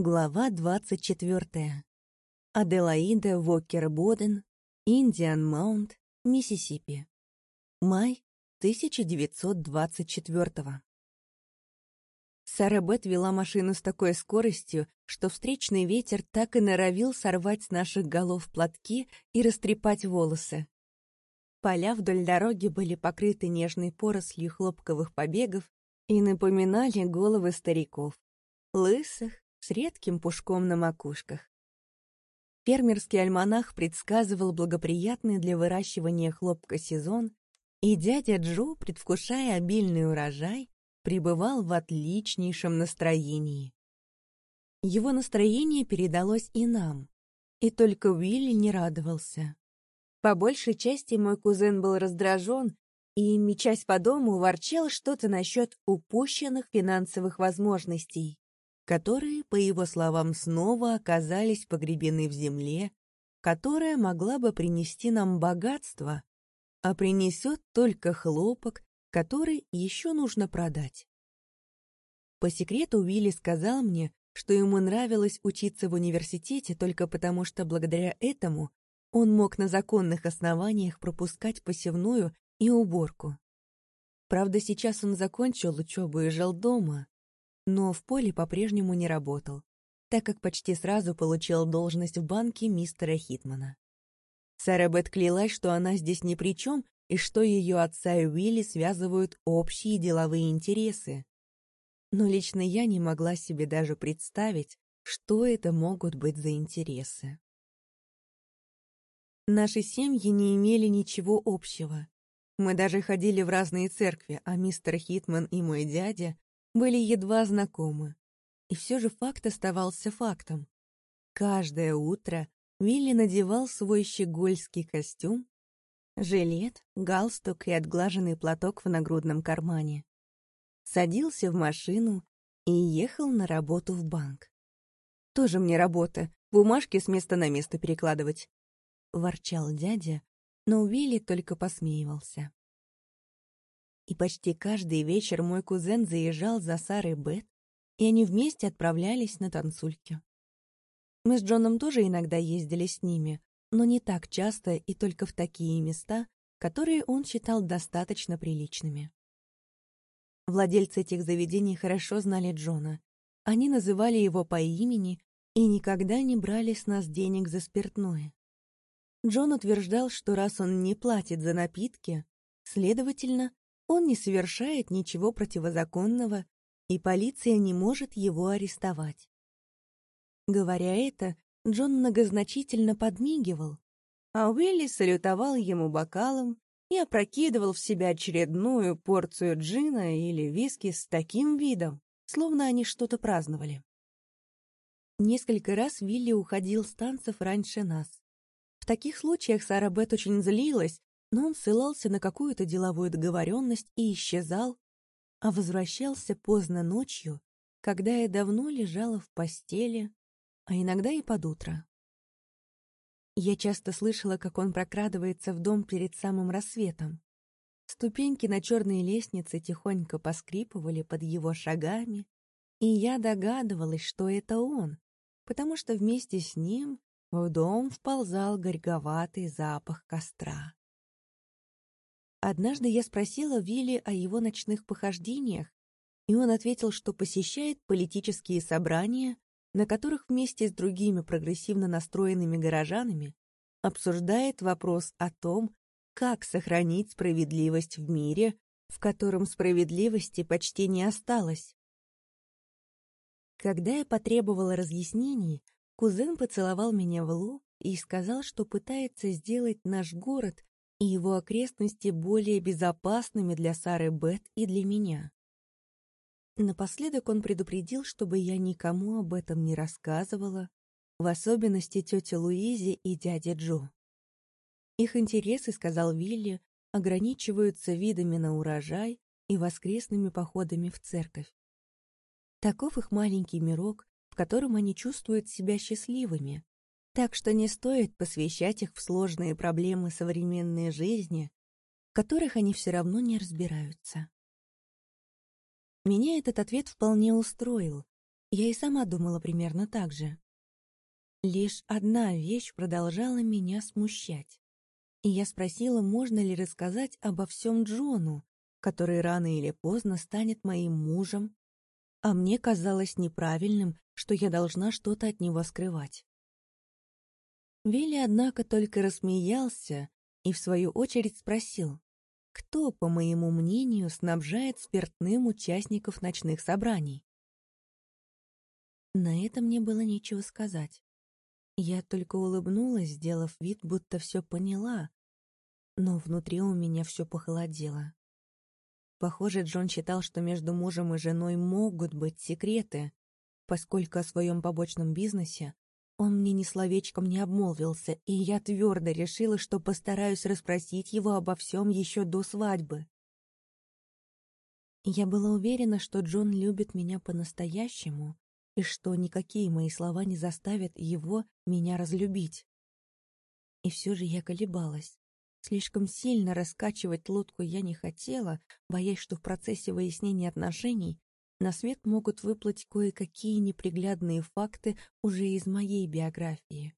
Глава 24. Аделаида Вокер-Боден, Индиан Маунт, Миссисипи. Май 1924. Сара Бет вела машину с такой скоростью, что встречный ветер так и норовил сорвать с наших голов платки и растрепать волосы. Поля вдоль дороги были покрыты нежной порослью хлопковых побегов и напоминали головы стариков. Лысых, с редким пушком на макушках. Фермерский альманах предсказывал благоприятный для выращивания хлопка сезон, и дядя Джо, предвкушая обильный урожай, пребывал в отличнейшем настроении. Его настроение передалось и нам, и только Уилли не радовался. По большей части мой кузен был раздражен и, мечась по дому, ворчал что-то насчет упущенных финансовых возможностей которые, по его словам, снова оказались погребены в земле, которая могла бы принести нам богатство, а принесет только хлопок, который еще нужно продать. По секрету Уилли сказал мне, что ему нравилось учиться в университете только потому, что благодаря этому он мог на законных основаниях пропускать посевную и уборку. Правда, сейчас он закончил учебу и жил дома, но в поле по-прежнему не работал, так как почти сразу получил должность в банке мистера Хитмана. Сара Бет клялась, что она здесь ни при чем и что ее отца и Уилли связывают общие деловые интересы. Но лично я не могла себе даже представить, что это могут быть за интересы. Наши семьи не имели ничего общего. Мы даже ходили в разные церкви, а мистер Хитман и мой дядя были едва знакомы. И все же факт оставался фактом. Каждое утро Вилли надевал свой щегольский костюм, жилет, галстук и отглаженный платок в нагрудном кармане. Садился в машину и ехал на работу в банк. «Тоже мне работа, бумажки с места на место перекладывать», — ворчал дядя, но Вилли только посмеивался. И почти каждый вечер мой кузен заезжал за Сарой Бет, и они вместе отправлялись на танцульки. Мы с Джоном тоже иногда ездили с ними, но не так часто и только в такие места, которые он считал достаточно приличными. Владельцы этих заведений хорошо знали Джона. Они называли его по имени и никогда не брали с нас денег за спиртное. Джон утверждал, что раз он не платит за напитки, следовательно, он не совершает ничего противозаконного, и полиция не может его арестовать. Говоря это, Джон многозначительно подмигивал, а Уилли салютовал ему бокалом и опрокидывал в себя очередную порцию джина или виски с таким видом, словно они что-то праздновали. Несколько раз Вилли уходил с танцев раньше нас. В таких случаях Сара Бет очень злилась, но он ссылался на какую-то деловую договоренность и исчезал, а возвращался поздно ночью, когда я давно лежала в постели, а иногда и под утро. Я часто слышала, как он прокрадывается в дом перед самым рассветом. Ступеньки на черной лестнице тихонько поскрипывали под его шагами, и я догадывалась, что это он, потому что вместе с ним в дом вползал горьковатый запах костра. Однажды я спросила Вилли о его ночных похождениях, и он ответил, что посещает политические собрания, на которых вместе с другими прогрессивно настроенными горожанами обсуждает вопрос о том, как сохранить справедливость в мире, в котором справедливости почти не осталось. Когда я потребовала разъяснений, кузен поцеловал меня в лоб и сказал, что пытается сделать наш город и его окрестности более безопасными для Сары Бет и для меня. Напоследок он предупредил, чтобы я никому об этом не рассказывала, в особенности тете Луизе и дяде Джо. Их интересы, сказал Вилли, ограничиваются видами на урожай и воскресными походами в церковь. Таков их маленький мирок, в котором они чувствуют себя счастливыми, так что не стоит посвящать их в сложные проблемы современной жизни, в которых они все равно не разбираются. Меня этот ответ вполне устроил, Я и сама думала примерно так же. Лишь одна вещь продолжала меня смущать. И я спросила, можно ли рассказать обо всем Джону, который рано или поздно станет моим мужем, а мне казалось неправильным, что я должна что-то от него скрывать. Вилли, однако, только рассмеялся и, в свою очередь, спросил, кто, по моему мнению, снабжает спиртным участников ночных собраний. На это мне было нечего сказать. Я только улыбнулась, сделав вид, будто все поняла, но внутри у меня все похолодело. Похоже, Джон считал, что между мужем и женой могут быть секреты, поскольку о своем побочном бизнесе он мне ни словечком не обмолвился, и я твердо решила, что постараюсь расспросить его обо всем еще до свадьбы. Я была уверена, что Джон любит меня по-настоящему, и что никакие мои слова не заставят его меня разлюбить. И все же я колебалась. Слишком сильно раскачивать лодку я не хотела, боясь, что в процессе выяснения отношений на свет могут выплыть кое-какие неприглядные факты уже из моей биографии.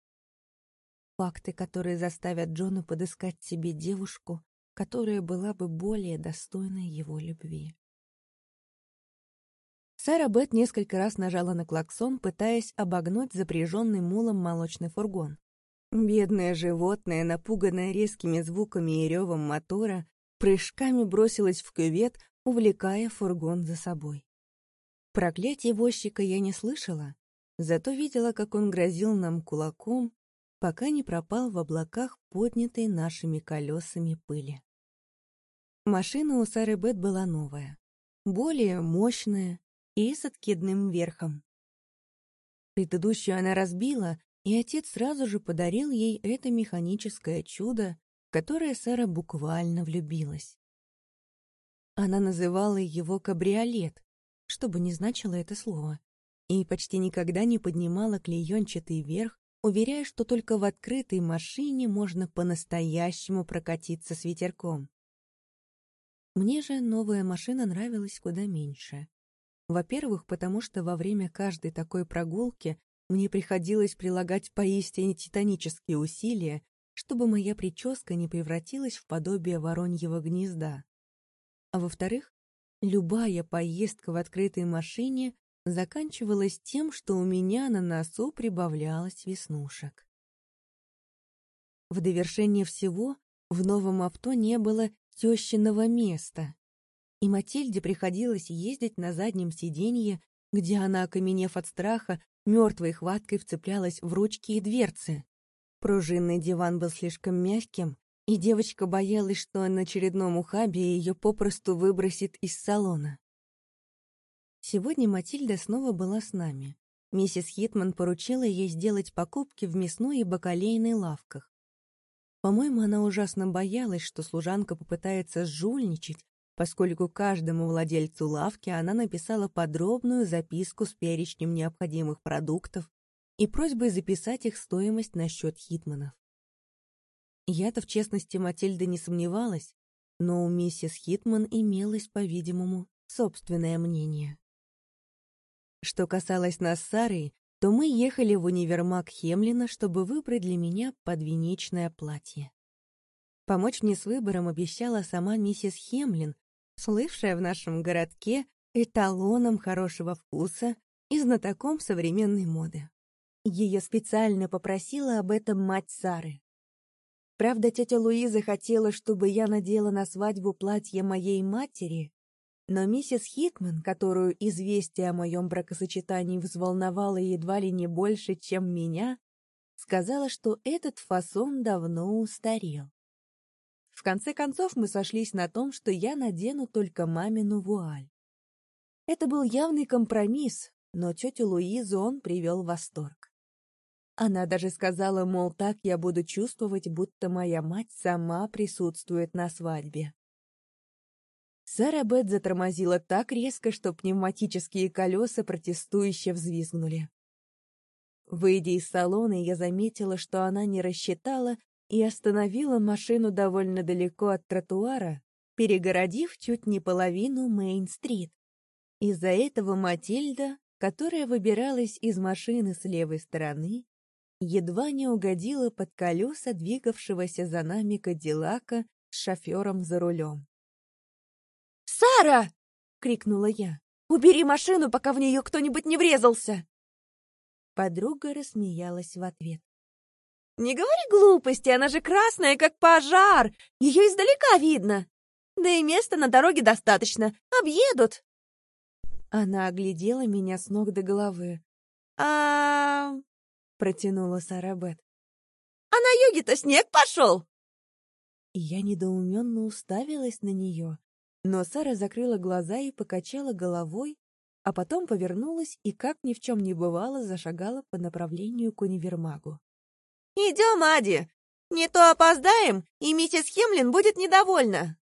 Факты, которые заставят Джона подыскать себе девушку, которая была бы более достойной его любви. Сара Бет несколько раз нажала на клаксон, пытаясь обогнуть запряженный мулом молочный фургон. Бедное животное, напуганное резкими звуками и ревом мотора, прыжками бросилось в кювет, увлекая фургон за собой. Проклятие возчика я не слышала, зато видела, как он грозил нам кулаком, пока не пропал в облаках, поднятой нашими колесами пыли. Машина у Сары Бет была новая, более мощная, и с откидным верхом. Предыдущую она разбила, и отец сразу же подарил ей это механическое чудо, в которое Сара буквально влюбилась. Она называла его кабриолет, что бы ни значило это слово, и почти никогда не поднимала клеенчатый верх, уверяя, что только в открытой машине можно по-настоящему прокатиться с ветерком. Мне же новая машина нравилась куда меньше. Во-первых, потому что во время каждой такой прогулки мне приходилось прилагать поистине титанические усилия, чтобы моя прическа не превратилась в подобие вороньего гнезда. А во-вторых, любая поездка в открытой машине заканчивалась тем, что у меня на носу прибавлялось веснушек. В довершение всего в новом авто не было тещиного места, и Матильде приходилось ездить на заднем сиденье, где она, окаменев от страха, мертвой хваткой вцеплялась в ручки и дверцы. Пружинный диван был слишком мягким, и девочка боялась, что на очередном ухабе ее попросту выбросит из салона. Сегодня Матильда снова была с нами. Миссис Хитман поручила ей сделать покупки в мясной и бакалейной лавках. По-моему, она ужасно боялась, что служанка попытается жульничать поскольку каждому владельцу лавки она написала подробную записку с перечнем необходимых продуктов и просьбой записать их стоимость на счет Хитманов. Я-то в честности Матильды не сомневалась, но у миссис Хитман имелось, по-видимому, собственное мнение. Что касалось нас с Сарой, то мы ехали в универмаг Хемлина, чтобы выбрать для меня подвенечное платье. Помочь мне с выбором обещала сама миссис Хемлин, слывшая в нашем городке эталоном хорошего вкуса и знатоком современной моды. Ее специально попросила об этом мать Сары. Правда, тетя Луиза хотела, чтобы я надела на свадьбу платье моей матери, но миссис Хитман, которую известие о моем бракосочетании взволновало едва ли не больше, чем меня, сказала, что этот фасон давно устарел. В конце концов мы сошлись на том, что я надену только мамину вуаль. Это был явный компромисс, но тетю Луизу он привел в восторг. Она даже сказала, мол, так я буду чувствовать, будто моя мать сама присутствует на свадьбе. Сара Бет затормозила так резко, что пневматические колеса протестующе взвизгнули. Выйдя из салона, я заметила, что она не рассчитала, и остановила машину довольно далеко от тротуара, перегородив чуть не половину Мейн-стрит. Из-за этого Матильда которая выбиралась из машины с левой стороны, едва не угодила под колеса двигавшегося за нами Кадиллака с шофером за рулем. «Сара!» — крикнула я. «Убери машину, пока в нее кто-нибудь не врезался!» Подруга рассмеялась в ответ. «Не говори глупости, она же красная, как пожар! Ее издалека видно! Да и места на дороге достаточно, объедут!» Она оглядела меня с ног до головы. а протянула Сара Бет. «А на юге-то снег пошел!» Я недоуменно уставилась на нее, но Сара закрыла глаза и покачала головой, а потом повернулась и, как ни в чем не бывало, зашагала по направлению к универмагу. «Идем, Ади! Не то опоздаем, и миссис Хемлин будет недовольна!»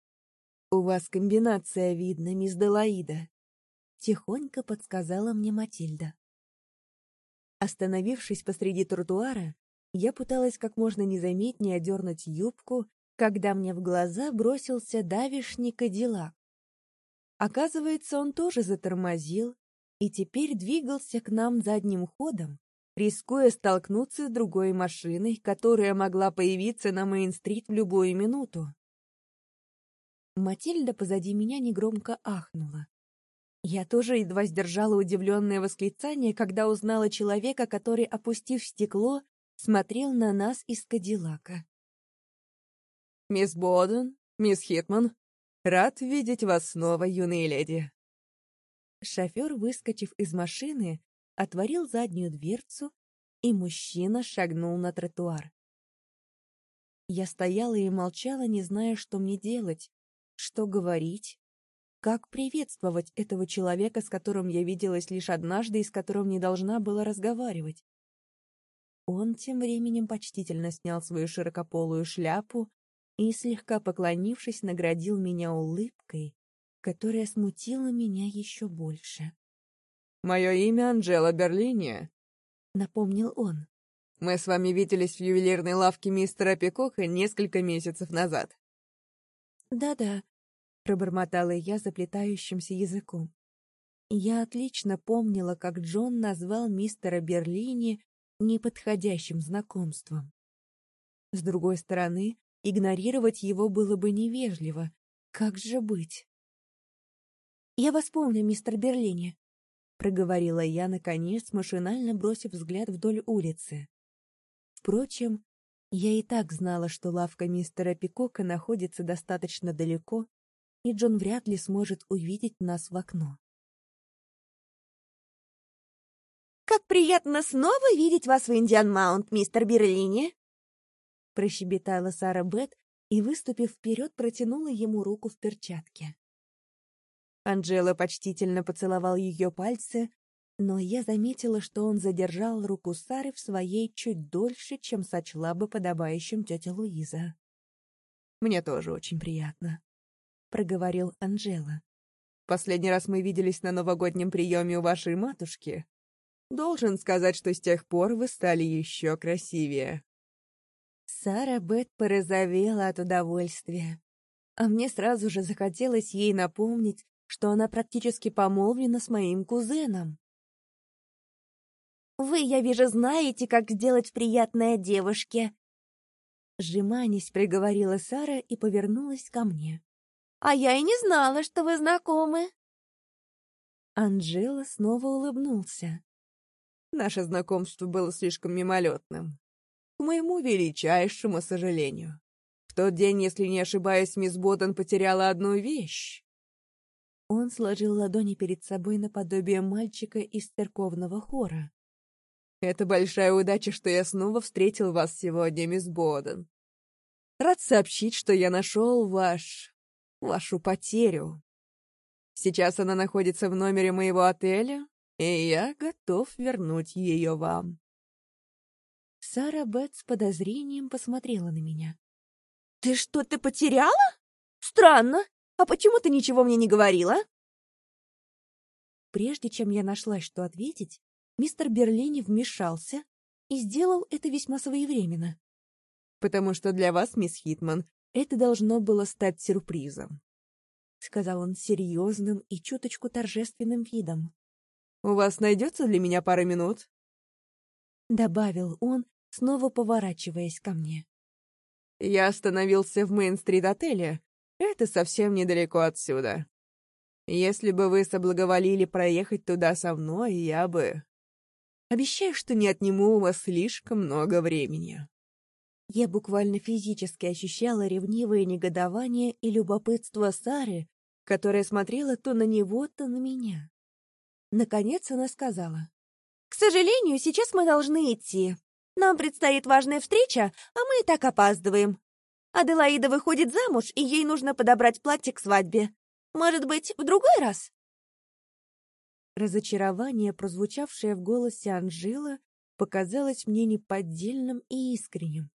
«У вас комбинация видно, мисс Делаида», — тихонько подсказала мне Матильда. Остановившись посреди тротуара, я пыталась как можно незаметнее одернуть юбку, когда мне в глаза бросился давишний кадиллак. Оказывается, он тоже затормозил и теперь двигался к нам задним ходом, рискуя столкнуться с другой машиной, которая могла появиться на Мейн-стрит в любую минуту. Матильда позади меня негромко ахнула. Я тоже едва сдержала удивленное восклицание, когда узнала человека, который, опустив стекло, смотрел на нас из Кадиллака. «Мисс Боден, мисс Хитман, рад видеть вас снова, юные леди». Шофер, выскочив из машины, отворил заднюю дверцу, и мужчина шагнул на тротуар. Я стояла и молчала, не зная, что мне делать, что говорить, как приветствовать этого человека, с которым я виделась лишь однажды и с которым не должна была разговаривать. Он тем временем почтительно снял свою широкополую шляпу и, слегка поклонившись, наградил меня улыбкой, которая смутила меня еще больше. «Мое имя Анджела Берлини», — напомнил он. «Мы с вами виделись в ювелирной лавке мистера Пикока несколько месяцев назад». «Да-да», — пробормотала я заплетающимся языком. Я отлично помнила, как Джон назвал мистера Берлини неподходящим знакомством. С другой стороны, Игнорировать его было бы невежливо. Как же быть? «Я вас помню, мистер Берлини», — проговорила я, наконец, машинально бросив взгляд вдоль улицы. Впрочем, я и так знала, что лавка мистера Пикока находится достаточно далеко, и Джон вряд ли сможет увидеть нас в окно. «Как приятно снова видеть вас в Индиан Маунт, мистер Берлини!» прощебетала Сара Бет и, выступив вперед, протянула ему руку в перчатке. Анжела почтительно поцеловал ее пальцы, но я заметила, что он задержал руку Сары в своей чуть дольше, чем сочла бы подобающим тетя Луиза. «Мне тоже очень приятно», — проговорил Анжела. «Последний раз мы виделись на новогоднем приеме у вашей матушки. Должен сказать, что с тех пор вы стали еще красивее». Сара Бет порозовела от удовольствия. А мне сразу же захотелось ей напомнить, что она практически помолвлена с моим кузеном. «Вы, я вижу, знаете, как сделать приятное девушке!» Сжиманясь, приговорила Сара и повернулась ко мне. «А я и не знала, что вы знакомы!» Анжела снова улыбнулся. Наше знакомство было слишком мимолетным к моему величайшему сожалению. В тот день, если не ошибаюсь, мисс Боттон потеряла одну вещь. Он сложил ладони перед собой наподобие мальчика из церковного хора. «Это большая удача, что я снова встретил вас сегодня, мисс Боден. Рад сообщить, что я нашел ваш... вашу потерю. Сейчас она находится в номере моего отеля, и я готов вернуть ее вам». Сара Бет с подозрением посмотрела на меня. «Ты что-то потеряла? Странно. А почему ты ничего мне не говорила?» Прежде чем я нашла, что ответить, мистер Берлини вмешался и сделал это весьма своевременно. «Потому что для вас, мисс Хитман, это должно было стать сюрпризом», — сказал он серьезным и чуточку торжественным видом. «У вас найдется для меня пара минут?» Добавил он, снова поворачиваясь ко мне. «Я остановился в Мейн-стрит-отеле. Это совсем недалеко отсюда. Если бы вы соблаговолили проехать туда со мной, я бы... Обещаю, что не отниму у вас слишком много времени». Я буквально физически ощущала ревнивое негодование и любопытство Сары, которая смотрела то на него, то на меня. Наконец она сказала. «К сожалению, сейчас мы должны идти. Нам предстоит важная встреча, а мы и так опаздываем. Аделаида выходит замуж, и ей нужно подобрать платье к свадьбе. Может быть, в другой раз?» Разочарование, прозвучавшее в голосе Анжела, показалось мне неподдельным и искренним.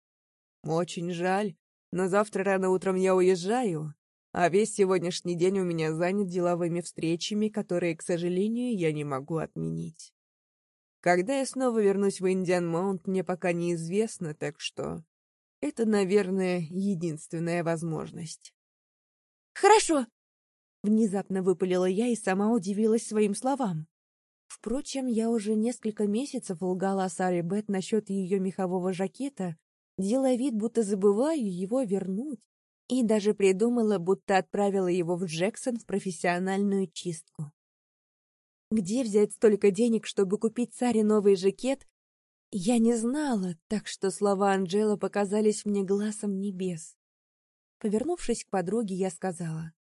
«Очень жаль, но завтра рано утром я уезжаю, а весь сегодняшний день у меня занят деловыми встречами, которые, к сожалению, я не могу отменить. Когда я снова вернусь в Индиан Маунт, мне пока неизвестно, так что это, наверное, единственная возможность». «Хорошо!» — внезапно выпалила я и сама удивилась своим словам. Впрочем, я уже несколько месяцев лгала Саре Бет насчет ее мехового жакета, делая вид, будто забываю его вернуть, и даже придумала, будто отправила его в Джексон в профессиональную чистку. Где взять столько денег, чтобы купить царе новый жакет, я не знала, так что слова Анджела показались мне глазом небес. Повернувшись к подруге, я сказала,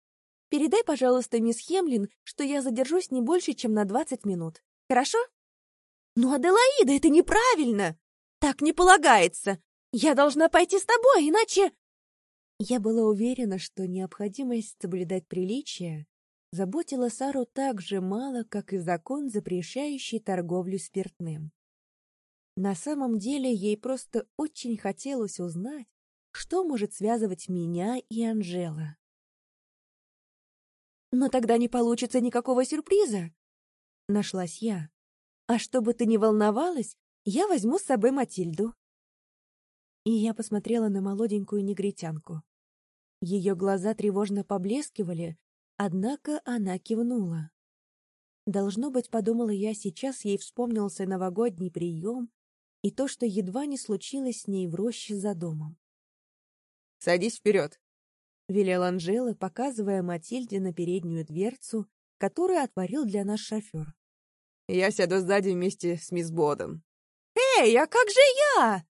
«Передай, пожалуйста, мисс Хемлин, что я задержусь не больше, чем на двадцать минут. Хорошо?» «Ну, Аделаида, это неправильно! Так не полагается! Я должна пойти с тобой, иначе...» Я была уверена, что необходимость соблюдать приличия заботила Сару так же мало, как и закон, запрещающий торговлю спиртным. На самом деле ей просто очень хотелось узнать, что может связывать меня и Анжела. «Но тогда не получится никакого сюрприза!» Нашлась я. «А чтобы ты не волновалась, я возьму с собой Матильду и я посмотрела на молоденькую негритянку. Ее глаза тревожно поблескивали, однако она кивнула. Должно быть, подумала я, сейчас ей вспомнился новогодний прием и то, что едва не случилось с ней в роще за домом. «Садись вперед!» — велел Анжела, показывая Матильде на переднюю дверцу, которую отворил для нас шофер. «Я сяду сзади вместе с мисс Боден». «Эй, а как же я?»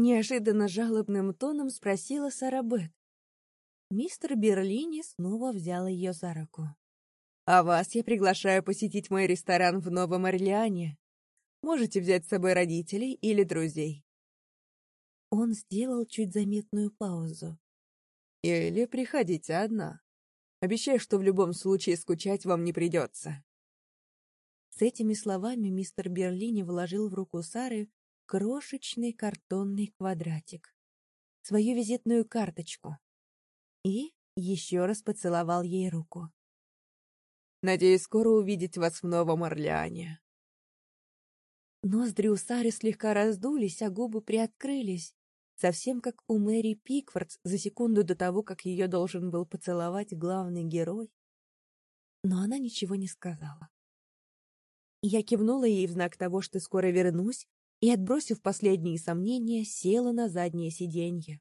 Неожиданно жалобным тоном спросила Сара Бет. Мистер Берлини снова взял ее за руку. «А вас я приглашаю посетить мой ресторан в Новом Орлеане. Можете взять с собой родителей или друзей». Он сделал чуть заметную паузу. «Или приходите одна. Обещаю, что в любом случае скучать вам не придется». С этими словами мистер Берлини вложил в руку Сары крошечный картонный квадратик, свою визитную карточку, и еще раз поцеловал ей руку. «Надеюсь, скоро увидеть вас в Новом Орлеане». Ноздри у Сары слегка раздулись, а губы приоткрылись, совсем как у Мэри Пикфордс за секунду до того, как ее должен был поцеловать главный герой. Но она ничего не сказала. Я кивнула ей в знак того, что скоро вернусь, и, отбросив последние сомнения, села на заднее сиденье.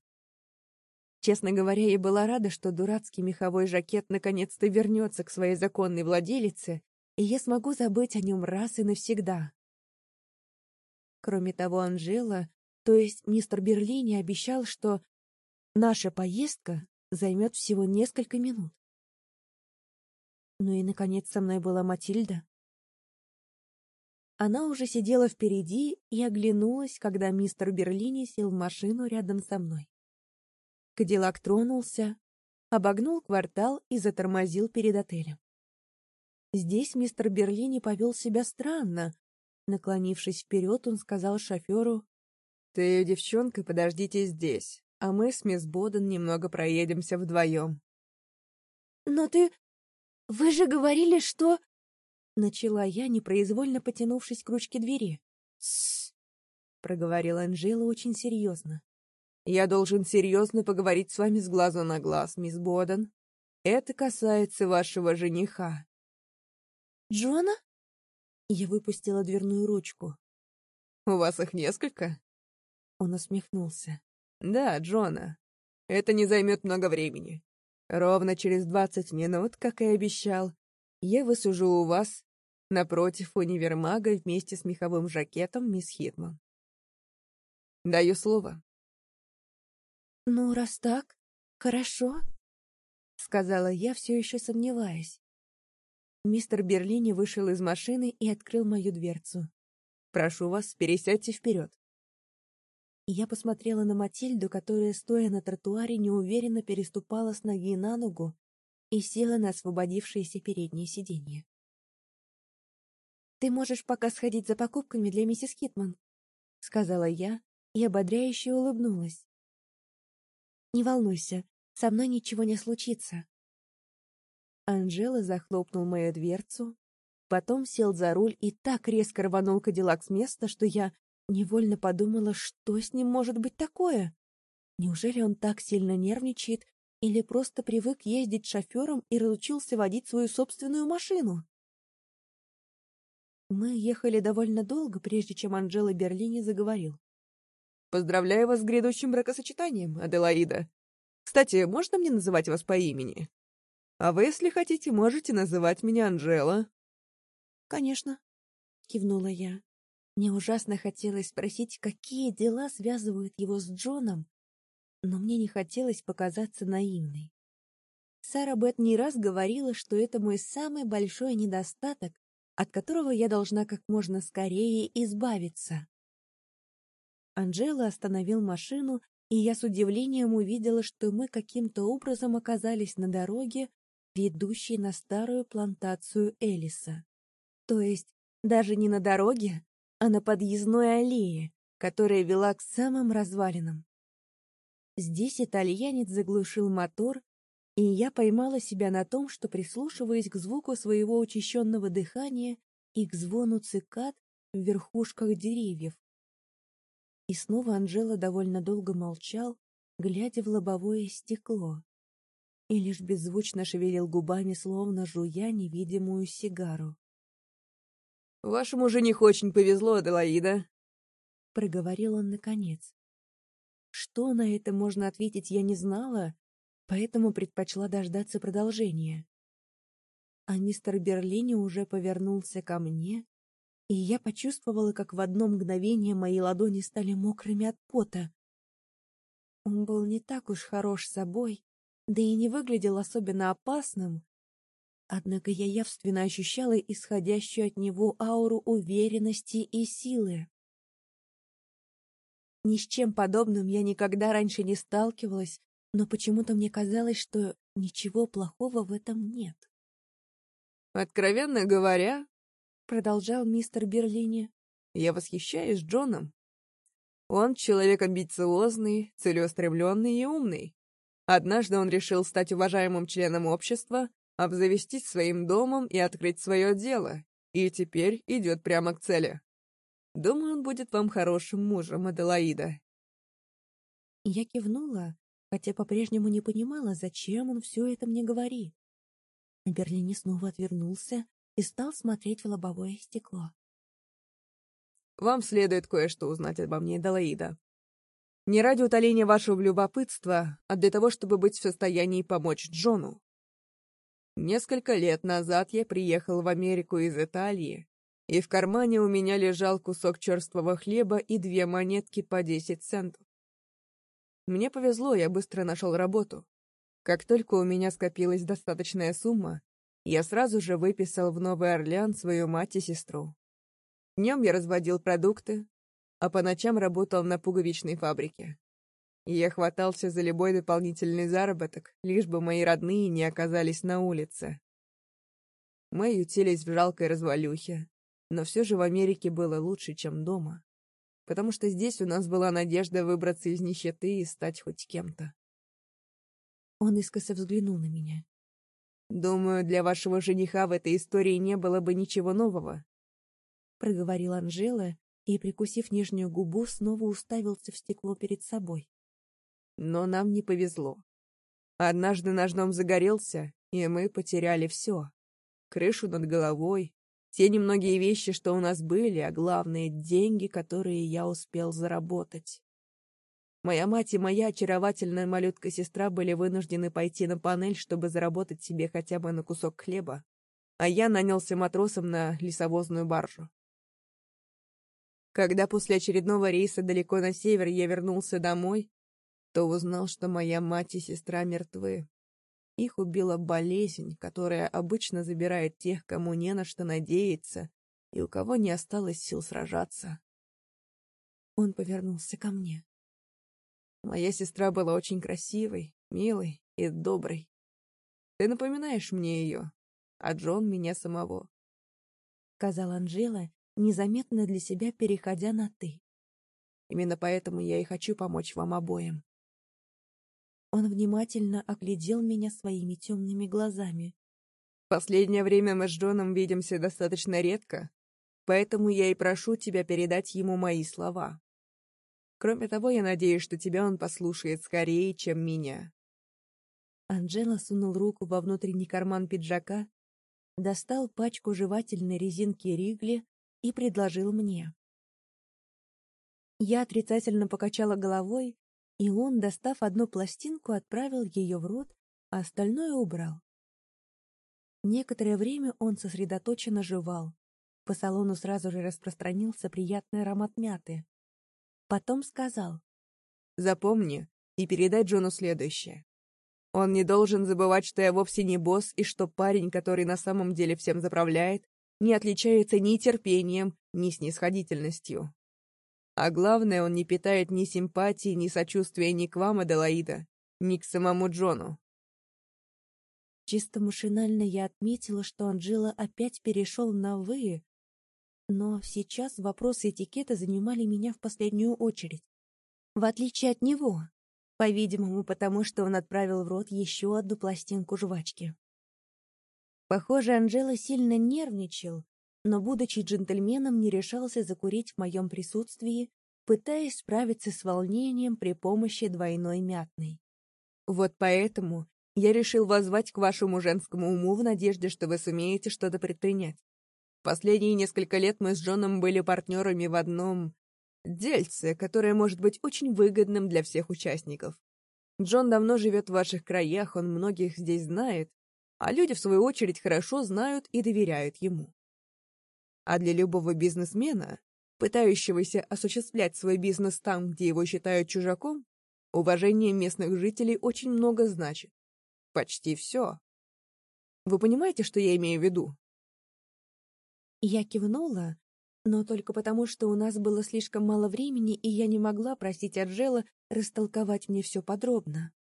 Честно говоря, я была рада, что дурацкий меховой жакет наконец-то вернется к своей законной владелице, и я смогу забыть о нем раз и навсегда. Кроме того, Анжела, то есть мистер Берлини, обещал, что наша поездка займет всего несколько минут. Ну и, наконец, со мной была Матильда. Она уже сидела впереди и оглянулась, когда мистер Берлини сел в машину рядом со мной. Кадиллак тронулся, обогнул квартал и затормозил перед отелем. Здесь мистер Берлини повел себя странно. Наклонившись вперед, он сказал шоферу, «Ты, девчонка, подождите здесь, а мы с мисс Боден немного проедемся вдвоем». «Но ты... Вы же говорили, что...» Начала я, непроизвольно потянувшись к ручке двери. «Тссс!» — проговорила Анжела очень серьезно. «Я должен серьезно поговорить с вами с глазу на глаз, мисс Боден. Это касается вашего жениха». «Джона?» Я выпустила дверную ручку. «У вас их несколько?» Он усмехнулся. «Да, Джона. Это не займет много времени. Ровно через двадцать минут, как и обещал, я высужу у вас напротив универмага вместе с меховым жакетом мисс Хитман. Даю слово. «Ну, раз так, хорошо», — сказала я, все еще сомневаясь. Мистер Берлини вышел из машины и открыл мою дверцу. «Прошу вас, пересядьте вперед». Я посмотрела на Матильду, которая, стоя на тротуаре, неуверенно переступала с ноги на ногу и села на освободившееся переднее сиденье. «Ты можешь пока сходить за покупками для миссис Хитман», — сказала я и ободряюще улыбнулась. «Не волнуйся, со мной ничего не случится». Анжела захлопнул мою дверцу, потом сел за руль и так резко рванул Кадиллак с места, что я невольно подумала, что с ним может быть такое. Неужели он так сильно нервничает или просто привык ездить шофером и разучился водить свою собственную машину? Мы ехали довольно долго, прежде чем Анжела Берлини заговорил. «Поздравляю вас с грядущим бракосочетанием, Аделаида. Кстати, можно мне называть вас по имени? А вы, если хотите, можете называть меня Анжела». «Конечно», — кивнула я. Мне ужасно хотелось спросить, какие дела связывают его с Джоном, но мне не хотелось показаться наивной. Сара Бет не раз говорила, что это мой самый большой недостаток, от которого я должна как можно скорее избавиться. Анжела остановил машину, и я с удивлением увидела, что мы каким-то образом оказались на дороге, ведущей на старую плантацию Элиса. То есть даже не на дороге, а на подъездной аллее, которая вела к самым развалинам. Здесь итальянец заглушил мотор, и я поймала себя на том, что прислушиваясь к звуку своего учащенного дыхания и к звону цикад в верхушках деревьев. И снова Анжела довольно долго молчал, глядя в лобовое стекло, и лишь беззвучно шевелил губами, словно жуя невидимую сигару. «Вашему жениху очень повезло, Аделаида», — проговорил он наконец. Что на это можно ответить, я не знала, поэтому предпочла дождаться продолжения. А мистер Берлини уже повернулся ко мне, и я почувствовала, как в одно мгновение мои ладони стали мокрыми от пота. Он был не так уж хорош собой, да и не выглядел особенно опасным, Однако я явственно ощущала исходящую от него ауру уверенности и силы. Ни с чем подобным я никогда раньше не сталкивалась, но почему-то мне казалось, что ничего плохого в этом нет. «Откровенно говоря», — продолжал мистер Берлини, — «я восхищаюсь Джоном. Он человек амбициозный, целеустремленный и умный. Однажды он решил стать уважаемым членом общества, обзавестись своим домом и открыть свое дело, и теперь идет прямо к цели. Думаю, он будет вам хорошим мужем, Аделаида. Я кивнула, хотя по-прежнему не понимала, зачем он все это мне говорит. Берлини снова отвернулся и стал смотреть в лобовое стекло. «Вам следует кое-что узнать обо мне, Аделаида. Не ради утоления вашего любопытства, а для того, чтобы быть в состоянии помочь Джону. Несколько лет назад я приехал в Америку из Италии, и в кармане у меня лежал кусок черствого хлеба и две монетки по 10 центов. Мне повезло, я быстро нашел работу. Как только у меня скопилась достаточная сумма, я сразу же выписал в Новый Орлеан свою мать и сестру. Днем я разводил продукты, а по ночам работал на пуговичной фабрике и я хватался за любой дополнительный заработок, лишь бы мои родные не оказались на улице. Мы ютились в жалкой развалюхе, но все же в Америке было лучше, чем дома, потому что здесь у нас была надежда выбраться из нищеты и стать хоть кем-то. Он искоса взглянул на меня. «Думаю, для вашего жениха в этой истории не было бы ничего нового», — проговорила Анжела и, прикусив нижнюю губу, снова уставился в стекло перед собой. Но нам не повезло. Однажды наш дом загорелся, и мы потеряли все. Крышу над головой, Те немногие вещи, что у нас были, а главное — деньги, которые я успел заработать. Моя мать и моя очаровательная малютка-сестра были вынуждены пойти на панель, чтобы заработать себе хотя бы на кусок хлеба, а я нанялся матросом на лесовозную баржу. Когда после очередного рейса далеко на север я вернулся домой, то узнал, что моя мать и сестра мертвы. Их убила болезнь, которая обычно забирает тех, кому не на что надеяться и у кого не осталось сил сражаться. Он повернулся ко мне. Моя сестра была очень красивой, милой и доброй. Ты напоминаешь мне ее, а Джон — меня самого. — сказала Анжела, незаметно для себя переходя на «ты». Именно поэтому я и хочу помочь вам обоим. Он внимательно оглядел меня своими темными глазами. Последнее время мы с Джоном видимся достаточно редко, поэтому я и прошу тебя передать ему мои слова. Кроме того, я надеюсь, что тебя он послушает скорее, чем меня. Анжела сунул руку во внутренний карман пиджака, достал пачку жевательной резинки Ригли и предложил мне. Я отрицательно покачала головой, и он, достав одну пластинку, отправил ее в рот, а остальное убрал. Некоторое время он сосредоточенно жевал. По салону сразу же распространился приятный аромат мяты. Потом сказал. «Запомни и передай Джону следующее. Он не должен забывать, что я вовсе не босс, и что парень, который на самом деле всем заправляет, не отличается ни терпением, ни снисходительностью. А главное, он не питает ни симпатии, ни сочувствия ни к вам, Аделаида, ни к самому Джону. Чисто машинально я отметила, что Анжела опять перешел на «вы», но сейчас вопросы этикета занимали меня в последнюю очередь. В отличие от него, по-видимому, потому что он отправил в рот еще одну пластинку жвачки. Похоже, Анжела сильно нервничал, но, будучи джентльменом, не решался закурить в моем присутствии, пытаясь справиться с волнением при помощи двойной мятной. «Вот поэтому я решил воззвать к вашему женскому уму в надежде, что вы сумеете что-то предпринять. Последние несколько лет мы с Джоном были партнерами в одном дельце, которое может быть очень выгодным для всех участников. Джон давно живет в ваших краях, он многих здесь знает, а люди, в свою очередь, хорошо знают и доверяют ему. А для любого бизнесмена, пытающегося осуществлять свой бизнес там, где его считают чужаком, уважение местных жителей очень много значит. Почти все. Вы понимаете, что я имею в виду? Я кивнула, но только потому, что у нас было слишком мало времени, и я не могла просить Аджела растолковать мне все подробно.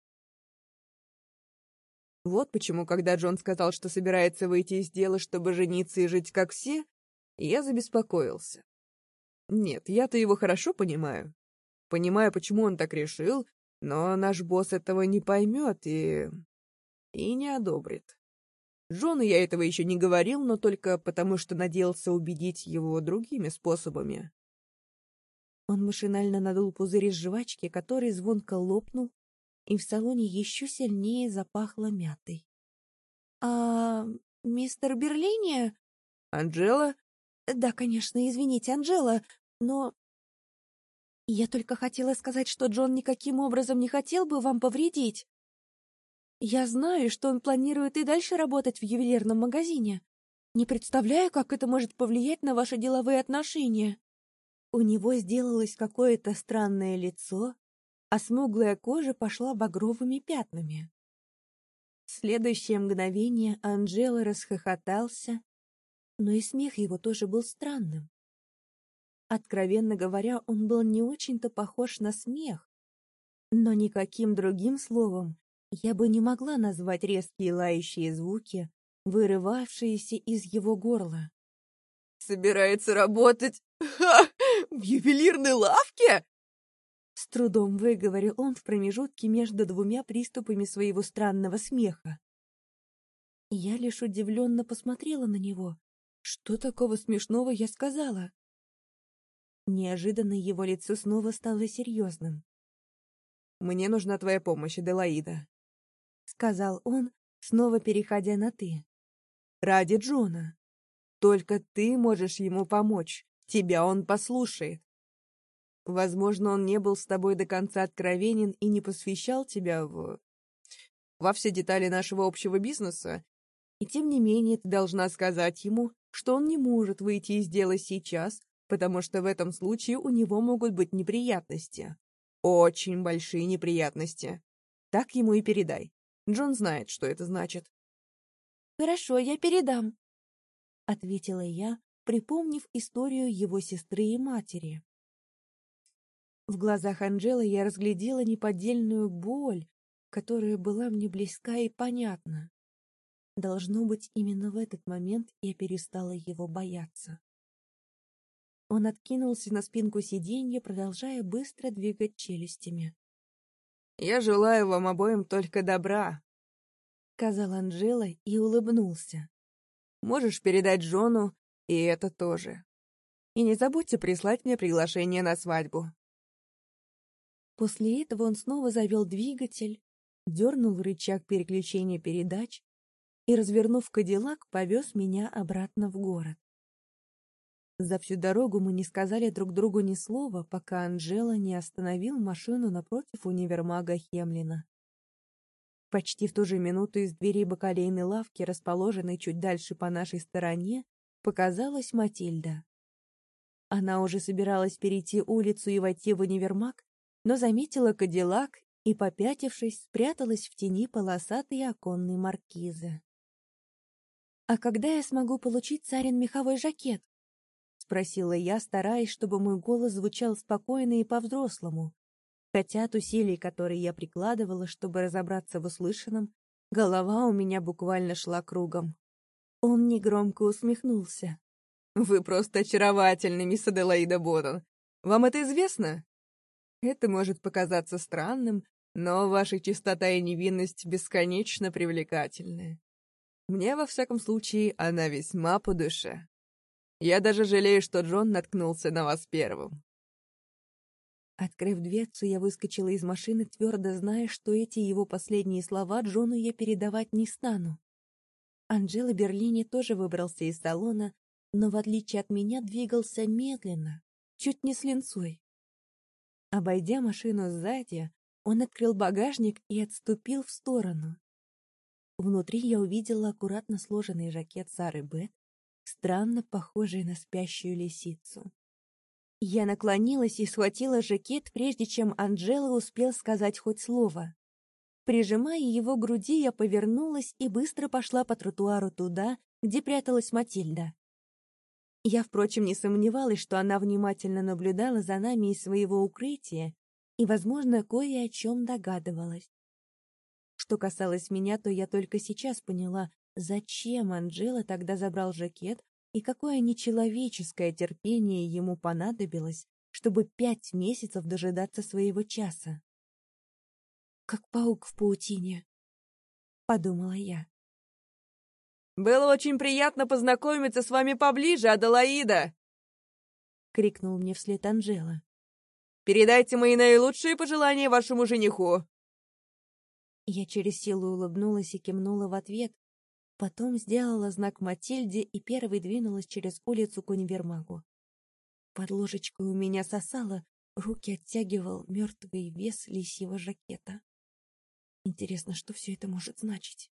Вот почему, когда Джон сказал, что собирается выйти из дела, чтобы жениться и жить как все, я забеспокоился. Нет, я-то его хорошо понимаю. Понимаю, почему он так решил, но наш босс этого не поймет и... и не одобрит. Джону я этого еще не говорил, но только потому, что надеялся убедить его другими способами. Он машинально надул пузырь из жвачки, который звонко лопнул, и в салоне еще сильнее запахло мятой. — А мистер Берлине? — Анжела? Да, конечно, извините, Анжела, но... Я только хотела сказать, что Джон никаким образом не хотел бы вам повредить. Я знаю, что он планирует и дальше работать в ювелирном магазине. Не представляю, как это может повлиять на ваши деловые отношения. У него сделалось какое-то странное лицо, а смуглая кожа пошла багровыми пятнами. В следующее мгновение Анжела расхохотался, но и смех его тоже был странным. Откровенно говоря, он был не очень-то похож на смех, но никаким другим словом я бы не могла назвать резкие лающие звуки, вырывавшиеся из его горла. «Собирается работать ха, в ювелирной лавке?» С трудом выговорил он в промежутке между двумя приступами своего странного смеха. Я лишь удивленно посмотрела на него, что такого смешного я сказала? Неожиданно его лицо снова стало серьезным. «Мне нужна твоя помощь, Аделаида», — сказал он, снова переходя на «ты». «Ради Джона. Только ты можешь ему помочь. Тебя он послушает. Возможно, он не был с тобой до конца откровенен и не посвящал тебя в... во все детали нашего общего бизнеса. И тем не менее ты должна сказать ему, что он не может выйти из дела сейчас, потому что в этом случае у него могут быть неприятности. Очень большие неприятности. Так ему и передай. Джон знает, что это значит. «Хорошо, я передам», — ответила я, припомнив историю его сестры и матери. В глазах Анжелы я разглядела неподдельную боль, которая была мне близка и понятна. Должно быть, именно в этот момент я перестала его бояться. Он откинулся на спинку сиденья, продолжая быстро двигать челюстями. «Я желаю вам обоим только добра», — сказал Анжела и улыбнулся. «Можешь передать Джону, и это тоже. И не забудьте прислать мне приглашение на свадьбу». После этого он снова завел двигатель, дернул рычаг переключения передач и, развернув Кадиллак, повез меня обратно в город. За всю дорогу мы не сказали друг другу ни слова, пока Анжела не остановил машину напротив универмага Хемлина. Почти в ту же минуту из двери бакалейной лавки, расположенной чуть дальше по нашей стороне, показалась Матильда. Она уже собиралась перейти улицу и войти в универмаг, но заметила Кадиллак и, попятившись, спряталась в тени полосатой оконной маркизы. «А когда я смогу получить царин меховой жакет?» — спросила я, стараясь, чтобы мой голос звучал спокойно и по-взрослому. Хотя от усилий, которые я прикладывала, чтобы разобраться в услышанном, голова у меня буквально шла кругом. Он негромко усмехнулся. «Вы просто очаровательны, мисс Аделаида Бодон. Вам это известно?» «Это может показаться странным, но ваша чистота и невинность бесконечно привлекательны. Мне, во всяком случае, она весьма по душе». Я даже жалею, что Джон наткнулся на вас первым. Открыв дверцу, я выскочила из машины, твердо зная, что эти его последние слова Джону я передавать не стану. Анджела Берлини тоже выбрался из салона, но, в отличие от меня, двигался медленно, чуть не с линцой. Обойдя машину сзади, он открыл багажник и отступил в сторону. Внутри я увидела аккуратно сложенный жакет Сары Бет, странно похожей на спящую лисицу. Я наклонилась и схватила жакет, прежде чем Анджела успел сказать хоть слово. Прижимая его к груди, я повернулась и быстро пошла по тротуару туда, где пряталась Матильда. Я, впрочем, не сомневалась, что она внимательно наблюдала за нами из своего укрытия и, возможно, кое о чем догадывалась. Что касалось меня, то я только сейчас поняла, Зачем Анжела тогда забрал жакет, и какое нечеловеческое терпение ему понадобилось, чтобы пять месяцев дожидаться своего часа? «Как паук в паутине», — подумала я. «Было очень приятно познакомиться с вами поближе, Аделаида!» — крикнул мне вслед Анжела. «Передайте мои наилучшие пожелания вашему жениху!» Я через силу улыбнулась и кивнула в ответ, Потом сделала знак Матильде и первой двинулась через улицу к универмагу. Под ложечкой у меня сосало, руки оттягивал мертвый вес лисьего жакета. Интересно, что все это может значить?